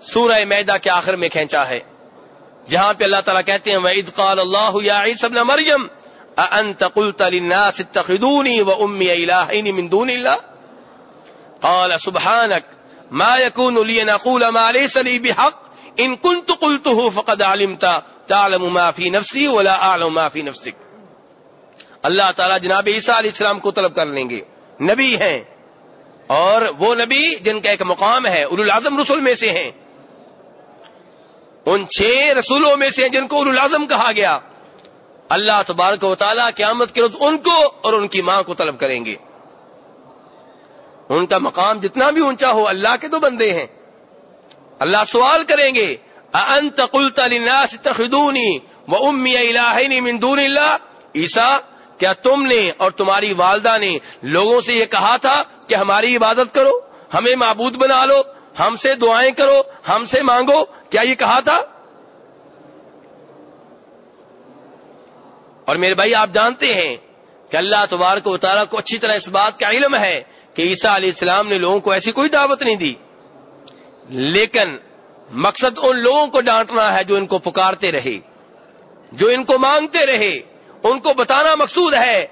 سورہ میدا کے آخر میں کھینچا ہے۔ جہاں پہ اللہ تعالیٰ کہتے ہیں وعید قال اللہ یا عیسی ابن مریم انت قلت للناس اتخذوني وامي الهين من دون الله؟ قال سبحانك، ما يكون لي ان اقول ما ليس لي بحق ان كنت قلته فقد علمت، تعلم ما في نفسي ولا اعلم ما في نفسك۔ اللہ تعالیٰ جناب عیسیٰ علیہ السلام کو طلب کر لیں گے۔ نبی ہیں۔ اور وہ نبی جن کا ایک مقام ہے ار العظم رسول میں سے ہیں۔ ان چھ رسولوں میں سے جن کو ار العظم کہا گیا۔ اللہ تبارک و تعالیٰ قیامت کے روز ان کو اور ان کی ماں کو طلب کریں گے۔ ان کا مقام جتنا بھی اونچا ہو اللہ کے تو بندے ہیں۔ اللہ سوال کریں گے انت قلت للناس اتخذوني وامي الهين من دون الله؟ عیسا کیا تم نے اور تمہاری والدہ نے لوگوں سے یہ کہا تھا کہ ہماری عبادت کرو، ہمیں معبود بنا لو ہم سے دعائیں کرو، ہم سے مانگو۔ کیا یہ کہا تھا؟ اور میرے بھائی، آپ جانتے ہیں کہ اللہ تبارک و تعالیٰ کو اچھی طرح اس بات کا علم ہے کہ عیسیٰ علیہ السلام نے لوگوں کو ایسی کوئی دعوت نہیں دی۔ لیکن مقصد ان لوگوں کو ڈانٹنا ہے جو ان کو پکارتے رہے، جو ان کو مانگتے رہے۔ ان کو بتانا مقصود ہے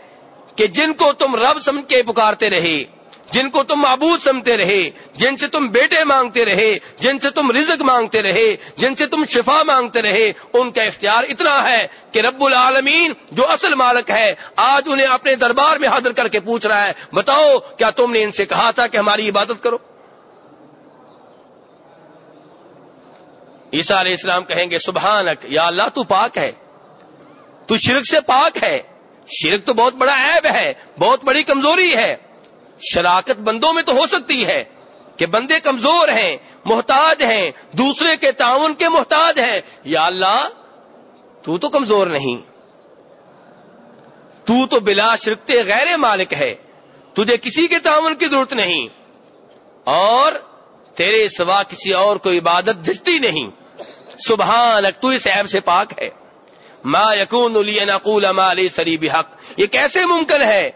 کہ جن کو تم رب سمجھ کے پکارتے رہے جن کو تم معبود سمجھتے رہے، جن سے تم بیٹے مانگتے رہے، جن سے تم رزق مانگتے رہے، جن سے تم شفا مانگتے رہے، ان کا اختیار اتنا ہے کہ رب العالمین جو اصل مالک ہے، آج انہیں اپنے دربار میں حاضر کر کے پوچھ رہا ہے، بتاؤ کیا تم نے ان سے کہا تھا کہ ہماری عبادت کرو؟ عیسا علیہ السلام کہیں گے، سبحانک، یا اللہ تو پاک ہے، تو شرک سے پاک ہے، شرک تو بہت بڑا عیب ہے، بہت بڑی کمزوری ہے شراکت بندوں میں تو ہو سکتی ہے کہ بندے کمزور ہیں، محتاج ہیں، دوسرے کے تعاون کے محتاج ہیں۔ یا اللہ، تو تو کمزور نہیں۔ تو تو بلا شرکتے غیر مالک ہے۔ تجھے کسی کے تعاون کی ضرورت نہیں۔ اور تیرے سوا کسی اور کو عبادت جھٹتی نہیں۔ سبحان تو اس عیب سے پاک ہے۔ ما یقون نقول ما علی سری حق یہ کیسے ممکن ہے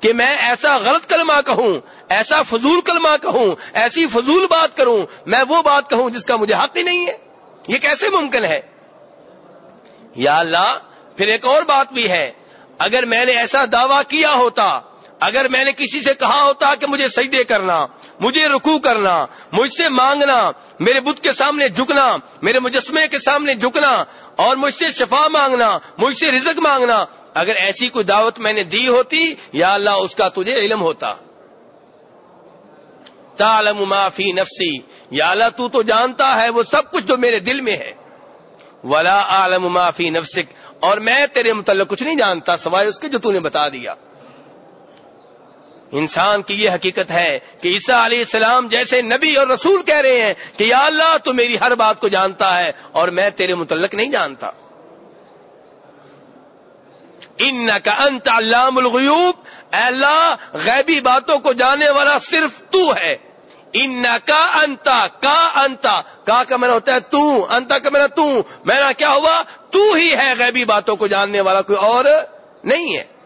کہ میں ایسا غلط کلمہ کہوں، ایسا فضول کلمہ کہوں، ایسی فضول بات کروں، میں وہ بات کہوں جس کا مجھے حق ہی نہیں ہے۔ یہ کیسے ممکن ہے؟ یا اللہ، پھر ایک اور بات بھی ہے۔ اگر میں نے ایسا دعویٰ کیا ہوتا اگر میں نے کسی سے کہا ہوتا کہ مجھے سجدے کرنا، مجھے رکو کرنا، مجھ سے مانگنا، میرے بدھ کے سامنے جھکنا، میرے مجسمے کے سامنے جھکنا، اور مجھ سے شفا مانگنا، مجھ سے رزق مانگنا، اگر ایسی کوئی دعوت میں نے دی ہوتی، یا اللہ اس کا تجھے علم ہوتا۔ تعلم ما فی نفسی، یا اللہ تو تو جانتا ہے وہ سب کچھ جو میرے دل میں ہے۔ ولا عالم ما فی نفسک اور میں تیرے متعلق کچھ نہیں جانتا، سوائے اس کے جو تو نے بتا دیا۔ انسان کی یہ حقیقت ہے کہ عیسیٰ علیہ السلام جیسے نبی اور رسول کہہ رہے ہیں کہ یا اللہ تو میری ہر بات کو جانتا ہے اور میں تیرے متعلق نہیں جانتا۔ ان کا انت علام الغیوب، اے اللہ، غیبی باتوں کو جاننے والا صرف تو ہے۔ ان کا انتا کا انتا، کا کا میرا ہوتا ہے تو، انتا کا میرا تو۔ میرا کیا ہوا؟ تو ہی ہے غیبی باتوں کو جاننے والا کوئی اور نہیں ہے۔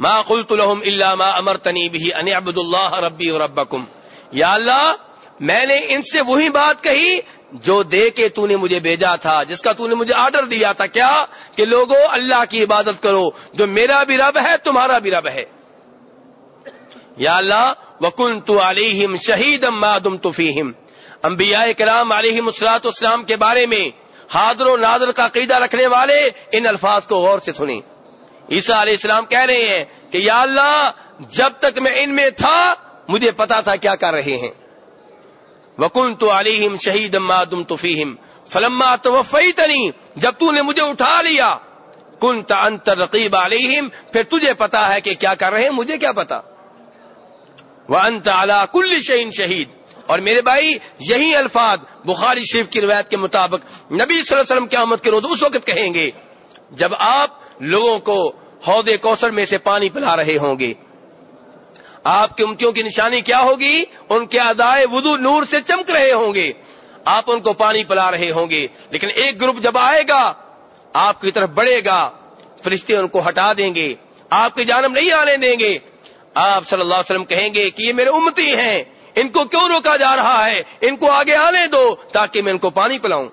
ما قلت لهم الا ما امرتني به ان اعبد الله ربي وربكم۔ یا اللہ، میں نے ان سے وہی بات کہی جو دے کے تو نے مجھے بھیجا تھا، جس کا تو نے مجھے آرڈر دیا تھا۔ کیا؟ کہ لوگوں اللہ کی عبادت کرو۔ جو میرا بھی رب ہے، تمہارا بھی رب ہے۔ یا اللہ وکن تو علیہم شہید دم تو فیم امبیا کرام علیہ مسلاط اسلام کے بارے میں حاضر و نادر کا قیدہ رکھنے والے ان الفاظ کو غور سے سنیں۔ عیسا علیہ السلام کہہ رہے ہیں کہ یا اللہ، جب تک میں ان میں تھا، مجھے پتا تھا کیا کر رہے ہیں۔ وکن تو علیہم شہید دم تو فیم فلما توفی تنی جب تو نے مجھے اٹھا لیا۔ کن انتر رقیب علیہم پھر تجھے پتا ہے کہ کیا کر رہے ہیں، مجھے کیا پتا۔ وہ انت اعلی کل شہین شہید اور میرے بھائی، یہی الفاظ بخاری شریف کی روایت کے مطابق نبی صلی اللہ علیہ وسلم کی آمد کے روز اس وقت کہیں گے، جب آپ لوگوں کو ہود کوثر میں سے پانی پلا رہے ہوں گے۔ آپ کی امتیوں کی نشانی کیا ہوگی؟ ان کے ادائے ودو نور سے چمک رہے ہوں گے۔ آپ ان کو پانی پلا رہے ہوں گے۔ لیکن ایک گروپ جب آئے گا، آپ کی طرف بڑھے گا۔ فرشتے ان کو ہٹا دیں گے۔ آپ کی جانب نہیں آنے دیں گے۔ آپ صلی اللہ علیہ وسلم کہیں گے کہ یہ میرے امتی ہیں۔ ان کو کیوں روکا جا رہا ہے؟ ان کو آگے آنے دو تاکہ میں ان کو پانی پلاؤں۔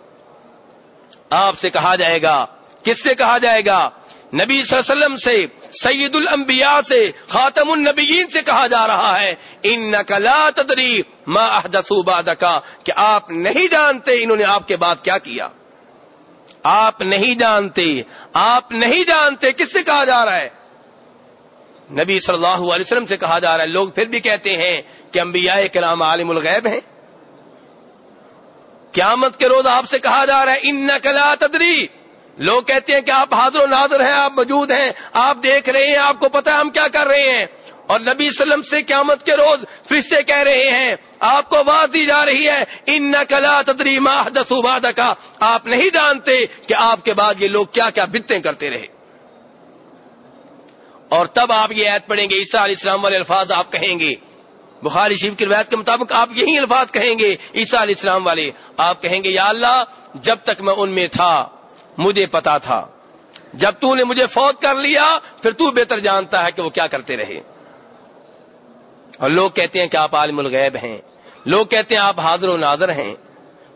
آپ سے کہا جائے گا۔ کس سے کہا جائے گا؟ نبی صلی اللہ علیہ وسلم سے، سید الانبیاء سے، خاتم النبیین سے کہا جا رہا ہے ان نقلا تدری بعد کا کہ آپ نہیں جانتے انہوں نے آپ کے بعد کیا کیا۔ آپ نہیں جانتے، آپ نہیں جانتے کس سے کہا جا رہا ہے۔ نبی صلی اللہ علیہ وسلم سے کہا جا رہا ہے۔ لوگ پھر بھی کہتے ہیں کہ انبیاء کرام عالم الغیب ہیں۔ قیامت کے روز آپ سے کہا جا رہا ہے ان نقلا تدری لوگ کہتے ہیں کہ آپ حاضر و نادر ہیں، آپ موجود ہیں، آپ دیکھ رہے ہیں، آپ کو پتا ہم کیا کر رہے ہیں۔ اور نبی وسلم سے قیامت کے روز فرشتے کہہ رہے ہیں، آپ کو آواز دی جا رہی ہے ان نقلا تدری ماہ کا آپ نہیں جانتے کہ آپ کے بعد یہ لوگ کیا کیا بتیں کرتے رہے۔ اور تب آپ یہ عید پڑھیں گے، عیسیٰ علیہ السلام والے الفاظ آپ کہیں گے۔ بخاری شریف کی روایت کے مطابق آپ یہی الفاظ کہیں گے، عیسیٰ علیہ السلام والے۔ آپ کہیں گے، یا اللہ، جب تک میں ان میں تھا مجھے پتا تھا۔ جب تو نے مجھے فوت کر لیا، پھر تو بہتر جانتا ہے کہ وہ کیا کرتے رہے۔ اور لوگ کہتے ہیں کہ آپ عالم الغیب ہیں۔ لوگ کہتے ہیں آپ حاضر و ناظر ہیں۔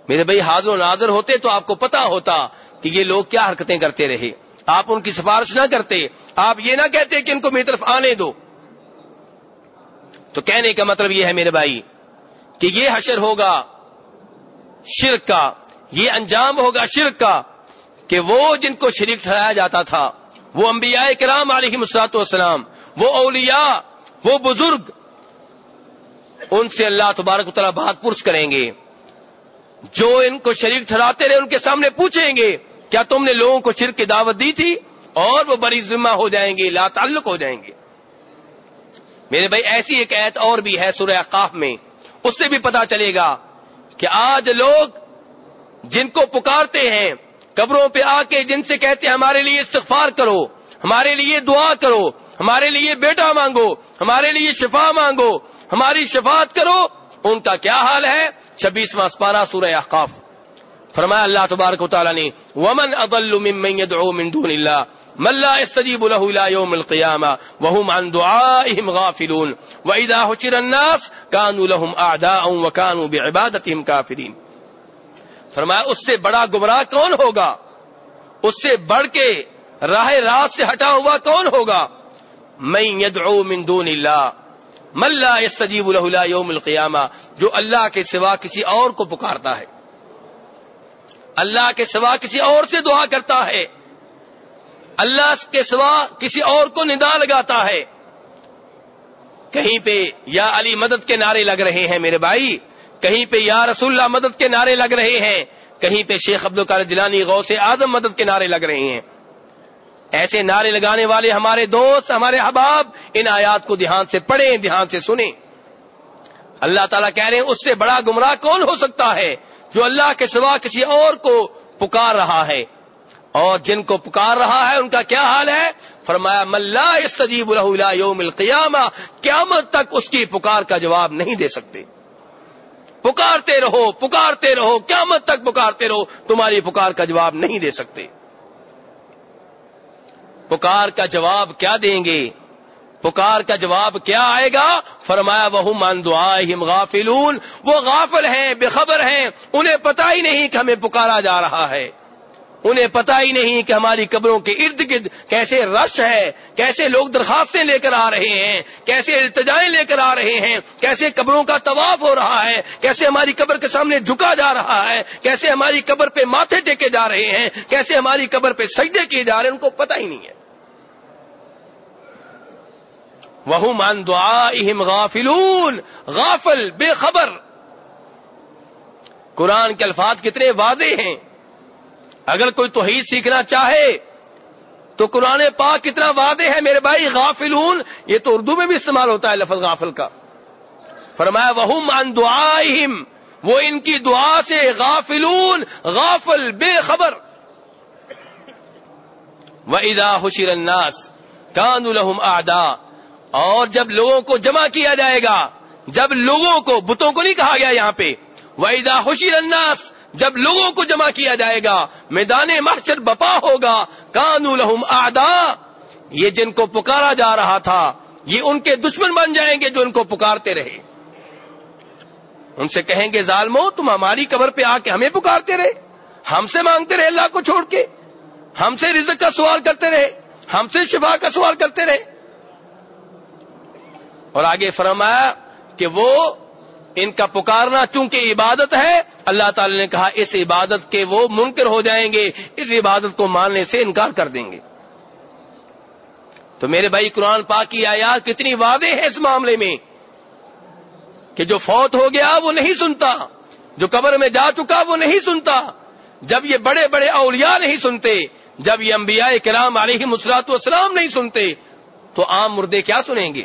میرے بھائی، حاضر و ناظر ہوتے تو آپ کو پتا ہوتا کہ یہ لوگ کیا حرکتیں کرتے رہے۔ آپ ان کی سفارش نہ کرتے، آپ یہ نہ کہتے کہ ان کو میری طرف آنے دو۔ تو کہنے کا مطلب یہ ہے میرے بھائی، کہ یہ حشر ہوگا شرک کا، یہ انجام ہوگا شرک کا۔ کہ وہ جن کو شریک ٹھہرایا جاتا تھا، وہ انبیاء کرام علیہ مسلاط والسلام، وہ اولیاء، وہ بزرگ، ان سے اللہ تبارک و تعالیٰ بات پرس کریں گے۔ جو ان کو شریک ٹھہراتے رہے، ان کے سامنے پوچھیں گے، کیا تم نے لوگوں کو شرک کی دعوت دی تھی؟ اور وہ بڑی ذمہ ہو جائیں گے، لا تعلق ہو جائیں گے۔ میرے بھائی، ایسی ایک ایت اور بھی ہے سورہ اقاف میں۔ اس سے بھی پتا چلے گا کہ آج لوگ جن کو پکارتے ہیں قبروں پہ آ کے جن سے کہتے ہیں ہمارے لیے استغفار کرو، ہمارے لیے دعا کرو، ہمارے لیے بیٹا مانگو، ہمارے لیے شفا مانگو، ہماری شفاعت کرو، ان کا کیا حال ہے؟ چھبیسواں اسپارہ سورہ احقاف۔ فرمایا اللہ تبارک و تعالیٰ نے، ومن اضل ممن يدعو من دون اللہ من لا يستجيب له الى يوم القيامه وهم عن دعائهم غافلون۔ واذا حشر الناس، كانوا لهم اعداء وكانوا بعبادتهم كافرين۔ فرمایا، اس سے بڑا گمراہ کون ہوگا؟ اس سے بڑھ کے راہ راست سے ہٹا ہوا کون ہوگا؟ میں يدعو من دون اللہ ملا يستجيب له الى يوم القيامه جو اللہ کے سوا کسی اور کو پکارتا ہے۔ اللہ کے سوا کسی اور سے دعا کرتا ہے۔ اللہ کے سوا کسی اور کو ندا لگاتا ہے۔ کہیں پہ، یا علی مدد کے نعرے لگ رہے ہیں میرے بھائی کہیں پہ یا رسول اللہ مدد کے نعرے لگ رہے ہیں، کہیں پہ شیخ عبد القار جلانی غو سے آدم مدد کے نعرے لگ رہے ہیں۔ ایسے نعرے لگانے والے ہمارے دوست، ہمارے احباب، ان آیات کو دھیان سے پڑھیں، دھیان سے سنیں۔ اللہ تعالیٰ کہہ رہے ہیں، اس سے بڑا گمراہ کون ہو سکتا ہے جو اللہ کے سوا کسی اور کو پکار رہا ہے؟ اور جن کو پکار رہا ہے، ان کا کیا حال ہے؟ فرمایا ملا استجیب الہ یوم القیامہ قیامت تک اس کی پکار کا جواب نہیں دے سکتے۔ پکارتے رہو پکارتے رہو، قیامت تک پکارتے رہو، تمہاری پکار کا جواب نہیں دے سکتے۔ پکار کا جواب کیا دیں گے؟ پکار کا جواب کیا آئے گا؟ فرمایا وہ مان غافلون۔ وہ غافل ہیں، بے خبر ہیں، انہیں پتا ہی نہیں کہ ہمیں پکارا جا رہا ہے۔ انہیں پتا ہی نہیں کہ ہماری قبروں کے ارد گرد کیسے رش ہے، کیسے لوگ درخواستیں لے کر آ رہے ہیں، کیسے التجائیں لے کر آ رہے ہیں، کیسے قبروں کا طواف ہو رہا ہے، کیسے ہماری قبر کے سامنے جھکا جا رہا ہے، کیسے ہماری قبر پہ ماتھے ٹیکے جا رہے ہیں، کیسے ہماری قبر پہ سجدے کیے جا رہے ہیں، ان کو پتا ہی نہیں ہے۔ وہ مان دعا غافلون، غافل، بے خبر۔ قرآن کے الفاظ کتنے واضح ہیں۔ اگر کوئی توحید سیکھنا چاہے تو قرآن پاک کتنا واضح ہے میرے بھائی، غافلون، یہ تو اردو میں بھی استعمال ہوتا ہے لفظ غافل کا۔ فرمایا وہ مان دعا وہ ان کی دعا سے غافلون، غافل، بے خبر۔ و ادا حشیر الناس کان الحم آدا اور جب لوگوں کو جمع کیا جائے گا، جب لوگوں کو، بتوں کو نہیں کہا گیا یہاں پہ۔ وحیدہ خوشی الناس جب لوگوں کو جمع کیا جائے گا، میدان محشر بپا ہوگا، کانو لہم آدا یہ جن کو پکارا جا رہا تھا، یہ ان کے دشمن بن جائیں گے جو ان کو پکارتے رہے۔ ان سے کہیں گے، ظالمو، تم ہماری قبر پہ آ کے ہمیں پکارتے رہے۔ ہم سے مانگتے رہے اللہ کو چھوڑ کے۔ ہم سے رزق کا سوال کرتے رہے۔ ہم سے شفا کا سوال کرتے رہے۔ اور آگے فرمایا کہ وہ ان کا پکارنا چونکہ عبادت ہے، اللہ تعالی نے کہا اس عبادت کے وہ منکر ہو جائیں گے، اس عبادت کو ماننے سے انکار کر دیں گے۔ تو میرے بھائی، قرآن پاک کی آیات کتنی واضح ہے اس معاملے میں کہ جو فوت ہو گیا وہ نہیں سنتا، جو قبر میں جا چکا وہ نہیں سنتا۔ جب یہ بڑے بڑے اولیاء نہیں سنتے، جب یہ انبیاء کرام علیہ مسلاط والسلام نہیں سنتے، تو عام مردے کیا سنیں گے؟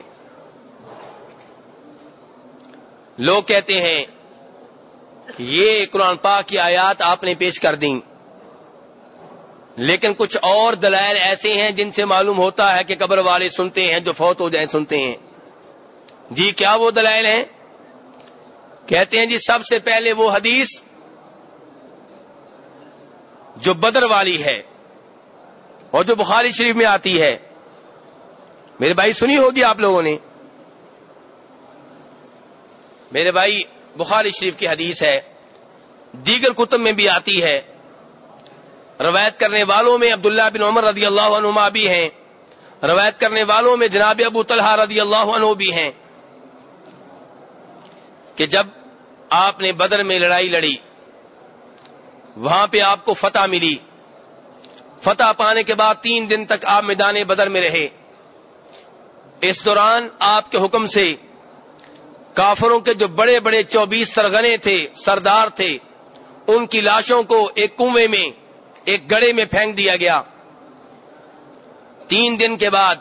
لوگ کہتے ہیں یہ قرآن پاک کی آیات آپ نے پیش کر دیں۔ لیکن کچھ اور دلائل ایسے ہیں جن سے معلوم ہوتا ہے کہ قبر والے سنتے ہیں، جو فوت ہو جائیں سنتے ہیں۔ جی کیا وہ دلائل ہیں؟ کہتے ہیں جی سب سے پہلے وہ حدیث جو بدر والی ہے اور جو بخاری شریف میں آتی ہے۔ میرے بھائی، سنی ہوگی آپ لوگوں نے؟ میرے بھائی، بخاری شریف کی حدیث ہے، دیگر کتب میں بھی آتی ہے۔ روایت کرنے والوں میں عبداللہ بن عمر رضی اللہ عنہ بھی ہیں۔ روایت کرنے والوں میں جناب ابو طلحہ رضی اللہ عنہ بھی ہیں۔ کہ جب آپ نے بدر میں لڑائی لڑی، وہاں پہ آپ کو فتح ملی۔ فتح پانے کے بعد تین دن تک آپ میدان بدر میں رہے۔ اس دوران آپ کے حکم سے کافروں کے جو بڑے بڑے چوبیس سرگنے تھے، سردار تھے، ان کی لاشوں کو ایک کنویں میں، ایک گڑے میں پھینک دیا گیا۔ تین دن کے بعد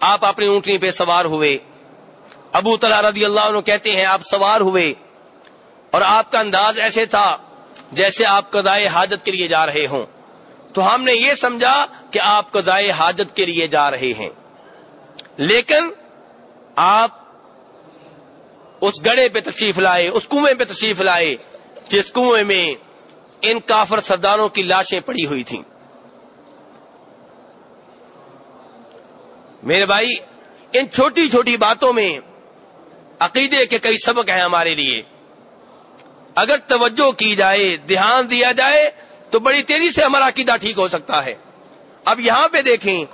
آپ اپنی اونٹنی پہ سوار ہوئے۔ ابو تلا رضی اللہ عنہ کہتے ہیں، آپ سوار ہوئے۔ اور آپ کا انداز ایسے تھا جیسے آپ قضائے حاجت کے لیے جا رہے ہوں۔ تو ہم نے یہ سمجھا کہ آپ قضائے حاجت کے لیے جا رہے ہیں۔ لیکن آپ اس گڑے پہ تشریف لائے، اس کنویں پہ تشریف لائے، جس کنویں میں ان کافر سرداروں کی لاشیں پڑی ہوئی تھیں۔ میرے بھائی، ان چھوٹی چھوٹی باتوں میں عقیدے کے کئی سبق ہیں ہمارے لیے۔ اگر توجہ کی جائے، دھیان دیا جائے، تو بڑی تیزی سے ہمارا عقیدہ ٹھیک ہو سکتا ہے۔ اب یہاں پہ دیکھیں،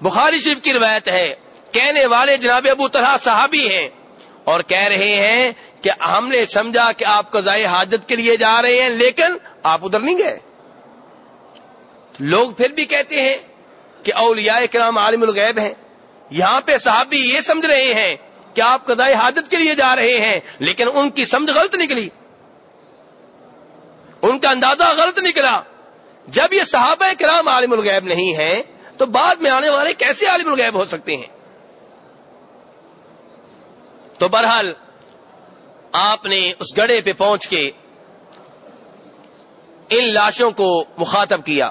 بخاری شریف کی روایت ہے، کہنے والے جناب ابو طرح صحابی ہیں اور کہہ رہے ہیں کہ ہم نے سمجھا کہ آپ قضاء حاجت کے لیے جا رہے ہیں، لیکن آپ ادھر نہیں گئے۔ لوگ پھر بھی کہتے ہیں کہ اولیاء کرام عالم الغیب ہیں۔ یہاں پہ صحابی یہ سمجھ رہے ہیں کہ آپ قضاء حاجت کے لیے جا رہے ہیں، لیکن ان کی سمجھ غلط نکلی۔ ان کا اندازہ غلط نکلا۔ جب یہ صحابہ کرام عالم الغیب نہیں ہیں، تو بعد میں آنے والے کیسے عالم الغیب ہو سکتے ہیں؟ تو بہرحال آپ نے اس گڑے پہ پہنچ کے ان لاشوں کو مخاطب کیا۔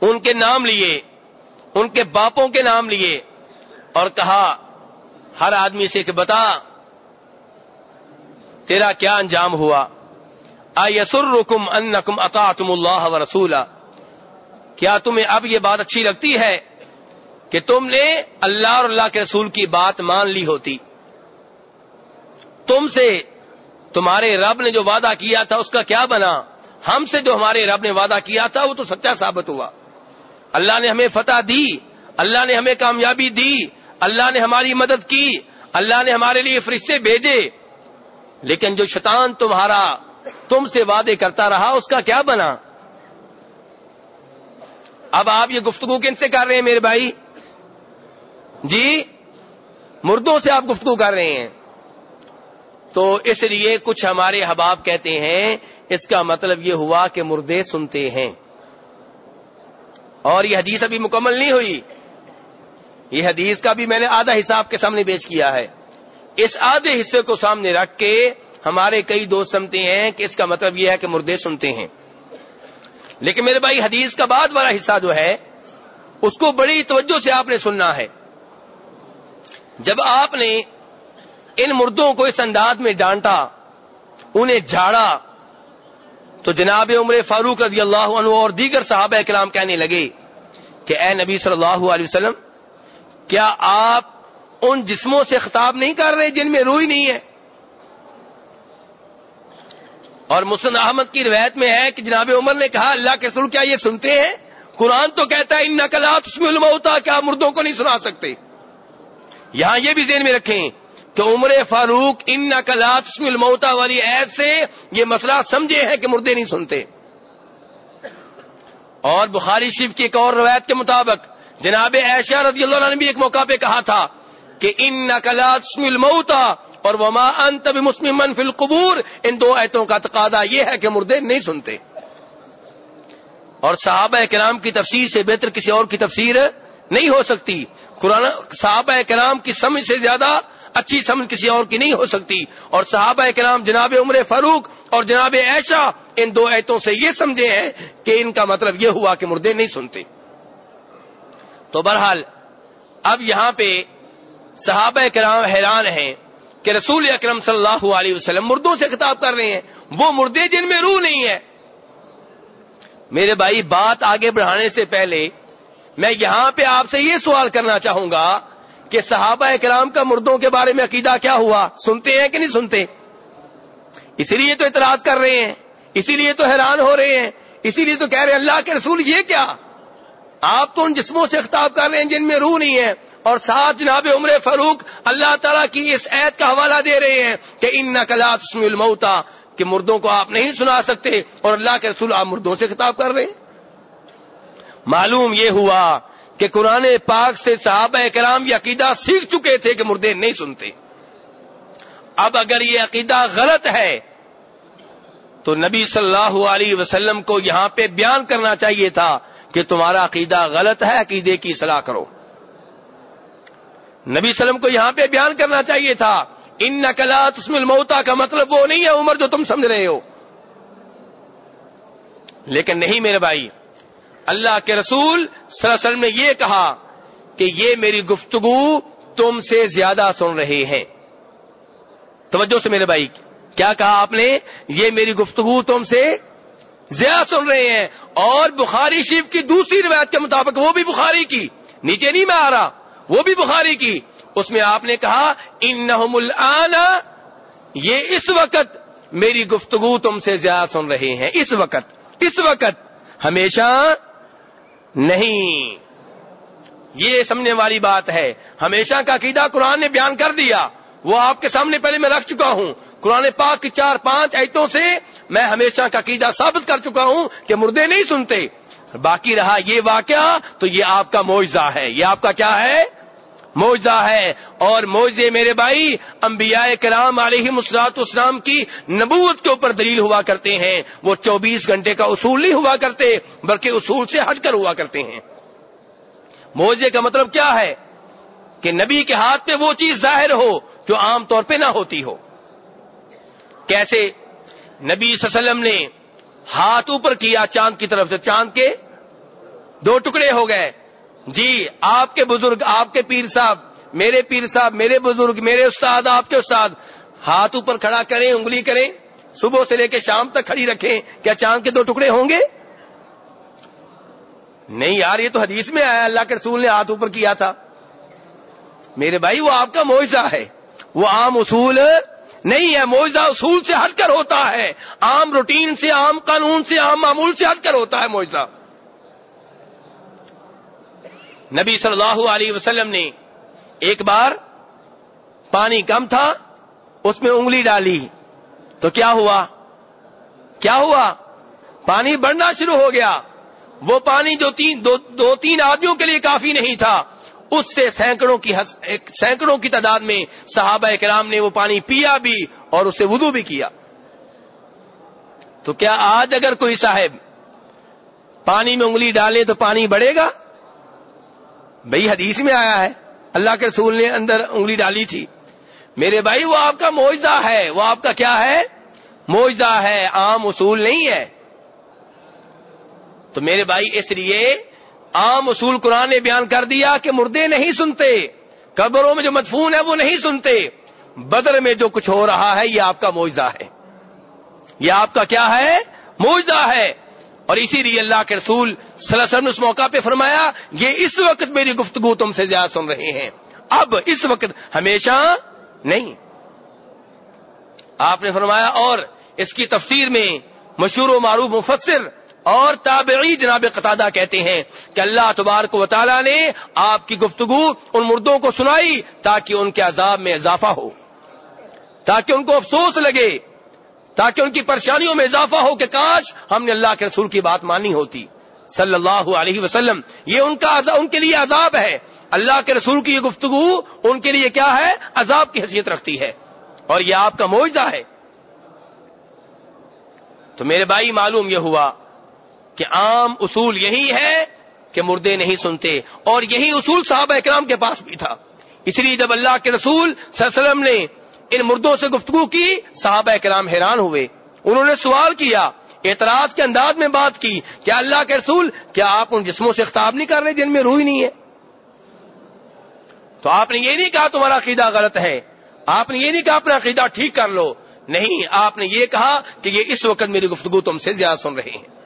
ان کے نام لیے، ان کے باپوں کے نام لیے اور کہا، ہر آدمی سے کہ بتا، تیرا کیا انجام ہوا؟ آسر رکم ان نقم اتا تم اللہ و رسولہ۔ کیا تمہیں اب یہ بات اچھی لگتی ہے کہ تم نے اللہ اور اللہ کے رسول کی بات مان لی ہوتی؟ تم سے تمہارے رب نے جو وعدہ کیا تھا اس کا کیا بنا؟ ہم سے جو ہمارے رب نے وعدہ کیا تھا وہ تو سچا ثابت ہوا۔ اللہ نے ہمیں فتح دی، اللہ نے ہمیں کامیابی دی، اللہ نے ہماری مدد کی، اللہ نے ہمارے لیے فرشتے بھیجے۔ لیکن جو شیطان تمہارا تم سے وعدے کرتا رہا، اس کا کیا بنا؟ اب آپ یہ گفتگو کن سے کر رہے ہیں میرے بھائی؟ جی مردوں سے آپ گفتگو کر رہے ہیں۔ تو اس لیے کچھ ہمارے حباب کہتے ہیں، اس کا مطلب یہ ہوا کہ مردے سنتے ہیں۔ اور یہ حدیث ابھی مکمل نہیں ہوئی۔ یہ حدیث کا بھی میں نے آدھا حساب کے سامنے پیش کیا ہے۔ اس آدھے حصے کو سامنے رکھ کے ہمارے کئی دوست سمتے ہیں کہ اس کا مطلب یہ ہے کہ مردے سنتے ہیں۔ لیکن میرے بھائی، حدیث کا بعد والا حصہ جو ہے، اس کو بڑی توجہ سے آپ نے سننا ہے۔ جب آپ نے ان مردوں کو اس انداز میں ڈانٹا، انہیں جھاڑا۔ تو جناب عمر فاروق رضی اللہ عنہ اور دیگر صحابہ کلام کہنے لگے کہ اے نبی صلی اللہ علیہ وسلم، کیا آپ ان جسموں سے خطاب نہیں کر رہے جن میں روئی نہیں ہے؟ اور مسلم احمد کی روایت میں ہے کہ جناب عمر نے کہا، اللہ کے رسول کیا یہ سنتے ہیں؟ قرآن تو کہتا ہے ان نقلات اس میں علم ہوتا کیا مردوں کو نہیں سنا سکتے؟ یہاں یہ بھی ذہن میں رکھیں کہ عمر فاروق ان نقلات اس الموتا والی ایس سے یہ مسئلہ سمجھے ہیں کہ مردے نہیں سنتے۔ اور بخاری شریف کی ایک اور روایت کے مطابق جناب ایشا رضی اللہ عنہ نے بھی ایک موقع پہ کہا تھا کہ ان نقلات اسم الموتا اور وما انت بمسلم فی القبور، ان دو ایتوں کا تقاضا یہ ہے کہ مردے نہیں سنتے۔ اور صحابہ کرام کی تفسیر سے بہتر کسی اور کی تفسیر نہیں ہو سکتی۔ قرآن صحابہ کرام کی سمجھ سے زیادہ اچھی سمجھ کسی اور کی نہیں ہو سکتی۔ اور صحابہ کرام جناب عمر فاروق اور جناب ایشا ان دو ایتوں سے یہ سمجھے ہیں کہ ان کا مطلب یہ ہوا کہ مردے نہیں سنتے۔ تو بہرحال اب یہاں پہ صحابہ کرام حیران ہیں کہ رسول اکرم صلی اللہ علیہ وسلم مردوں سے خطاب کر رہے ہیں۔ وہ مردے جن میں روح نہیں ہے۔ میرے بھائی، بات آگے بڑھانے سے پہلے میں یہاں پہ آپ سے یہ سوال کرنا چاہوں گا کہ صحابہ کرام کا مردوں کے بارے میں عقیدہ کیا ہوا؟ سنتے ہیں کہ نہیں سنتے؟ اسی لیے تو اعتراض کر رہے ہیں، اسی لیے تو حیران ہو رہے ہیں، اسی لیے تو کہہ رہے ہیں اللہ کے رسول یہ کیا؟ آپ تو ان جسموں سے خطاب کر رہے ہیں جن میں روح نہیں ہے، اور ساتھ جناب عمر فاروق اللہ تعالیٰ کی اس عید کا حوالہ دے رہے ہیں کہ ان نقلات الموتا کہ مردوں کو آپ نہیں سنا سکتے اور اللہ کے رسول آپ مردوں سے خطاب کر رہے ہیں۔ معلوم یہ ہوا کہ قرآن پاک سے صحابہ کرام یہ عقیدہ سیکھ چکے تھے کہ مردے نہیں سنتے۔ اب اگر یہ عقیدہ غلط ہے، تو نبی صلی اللہ علیہ وسلم کو یہاں پہ بیان کرنا چاہیے تھا کہ تمہارا عقیدہ غلط ہے، عقیدے کی اصلاح کرو۔ نبی وسلم کو یہاں پہ بیان کرنا چاہیے تھا ان نقلات اس میں الموتا کا مطلب وہ نہیں ہے، عمر، جو تم سمجھ رہے ہو۔ لیکن نہیں میرے بھائی اللہ کے رسول صلی اللہ علیہ وسلم نے یہ کہا کہ یہ میری گفتگو تم سے زیادہ سن رہے ہیں۔ توجہ سے میرے بھائی، کیا کہا آپ نے؟ یہ میری گفتگو تم سے زیادہ سن رہے ہیں۔ اور بخاری شریف کی دوسری روایت کے مطابق وہ بھی بخاری کی۔ نیچے نہیں میں آ رہا، وہ بھی بخاری کی۔ اس میں آپ نے کہا ان یہ اس وقت میری گفتگو تم سے زیادہ سن رہے ہیں۔ اس وقت اس وقت ہمیشہ نہیں۔ یہ سمجھنے والی بات ہے۔ ہمیشہ کا عقیدہ قرآن نے بیان کر دیا۔ وہ آپ کے سامنے پہلے میں رکھ چکا ہوں۔ قرآن پاک کی چار پانچ ایتوں سے میں ہمیشہ کا عقیدہ ثابت کر چکا ہوں کہ مردے نہیں سنتے۔ باقی رہا یہ واقعہ، تو یہ آپ کا معاوضہ ہے۔ یہ آپ کا کیا ہے؟ معاوضہ ہے اور معاوضے میرے بھائی، انبیاء کرام علیہ مسلاط اسلام کی نبوت کے اوپر دلیل ہوا کرتے ہیں۔ وہ چوبیس گھنٹے کا اصول نہیں ہوا کرتے، بلکہ اصول سے ہٹ کر ہوا کرتے ہیں۔ معاوضے کا مطلب کیا ہے؟ کہ نبی کے ہاتھ میں وہ چیز ظاہر ہو جو عام طور پہ نہ ہوتی ہو۔ کیسے؟ نبی صلی اللہ علیہ وسلم نے ہاتھ اوپر کیا، چاند کی طرف سے، چاند کے دو ٹکڑے ہو گئے۔ جی آپ کے بزرگ، آپ کے پیر صاحب، میرے پیر صاحب، میرے بزرگ، میرے استاد، آپ کے استاد، ہاتھ اوپر کھڑا کریں، انگلی کریں، صبح سے لے کے شام تک کھڑی رکھیں، کیا چاند کے دو ٹکڑے ہوں گے؟ نہیں یار، یہ تو حدیث میں آیا، اللہ کے رسول نے ہاتھ اوپر کیا تھا۔ میرے بھائی، وہ آپ کا معاوضہ ہے۔ وہ عام اصول نہیں ہے معاوضہ اصول سے ہٹ کر ہوتا ہے۔ عام روٹین سے، عام قانون سے، عام معمول سے ہٹ کر ہوتا ہے معاوضہ نبی صلی اللہ علیہ وسلم نے ایک بار پانی کم تھا اس میں انگلی ڈالی۔ تو کیا ہوا؟ کیا ہوا؟ پانی بڑھنا شروع ہو گیا۔ وہ پانی جو تین دو, دو تین آدمیوں کے لیے کافی نہیں تھا۔ اس سے سینکڑوں کی سینکڑوں کی تعداد میں صحابہ کرام نے وہ پانی پیا بھی اور اسے وضو بھی کیا۔ تو کیا آج اگر کوئی صاحب پانی میں انگلی ڈالے تو پانی بڑھے گا؟ بھائی حدیث میں آیا ہے، اللہ کے رسول نے اندر انگلی ڈالی تھی۔ میرے بھائی، وہ آپ کا معاوضہ ہے۔ وہ آپ کا کیا ہے؟ معاوضہ ہے، عام اصول نہیں ہے۔ تو میرے بھائی، اس لیے عام اصول قرآن نے بیان کر دیا کہ مردے نہیں سنتے، قبروں میں جو مدفون ہے وہ نہیں سنتے۔ بدر میں جو کچھ ہو رہا ہے، یہ آپ کا معاوضہ ہے۔ یہ آپ کا کیا ہے؟ معاوضہ ہے۔ اور اسی لیے اللہ کے رسول صلی اللہ علیہ وسلم نے اس موقع پہ فرمایا، یہ اس وقت میری گفتگو تم سے زیادہ سن رہے ہیں۔ اب اس وقت ہمیشہ نہیں۔ آپ نے فرمایا، اور اس کی تفسیر میں مشہور و معروف مفسر اور تابعی جناب قطادہ کہتے ہیں کہ اللہ تبارک و تعالیٰ نے آپ کی گفتگو ان مردوں کو سنائی تاکہ ان کے عذاب میں اضافہ ہو، تاکہ ان کو افسوس لگے۔ تاکہ ان کی پریشانیوں میں اضافہ ہو کہ کاش ہم نے اللہ کے رسول کی بات مانی ہوتی۔ صلی اللہ علیہ وسلم، یہ ان کا ان کے لیے عذاب ہے۔ اللہ کے رسول کی یہ گفتگو ان کے لیے کیا ہے؟ عذاب کی حیثیت رکھتی ہے۔ اور یہ آپ کا معاوضہ ہے۔ تو میرے بھائی، معلوم یہ ہوا کہ عام اصول یہی ہے کہ مردے نہیں سنتے۔ اور یہی اصول صحابہ اکرام کے پاس بھی تھا۔ اس لیے جب اللہ کے رسول صلی اللہ علیہ وسلم نے ان مردوں سے گفتگو کی، صحابہ کرام حیران ہوئے۔ انہوں نے سوال کیا، اعتراض کے انداز میں بات کی، کیا اللہ کے رسول، کیا آپ ان جسموں سے اختاب نہیں کر رہے جن میں روح نہیں ہے؟ تو آپ نے یہ نہیں کہا تمہارا عقیدہ غلط ہے۔ آپ نے یہ نہیں کہا اپنا عقیدہ ٹھیک کر لو۔ نہیں، آپ نے یہ کہا کہ یہ اس وقت میری گفتگو تم سے زیادہ سن رہے ہیں۔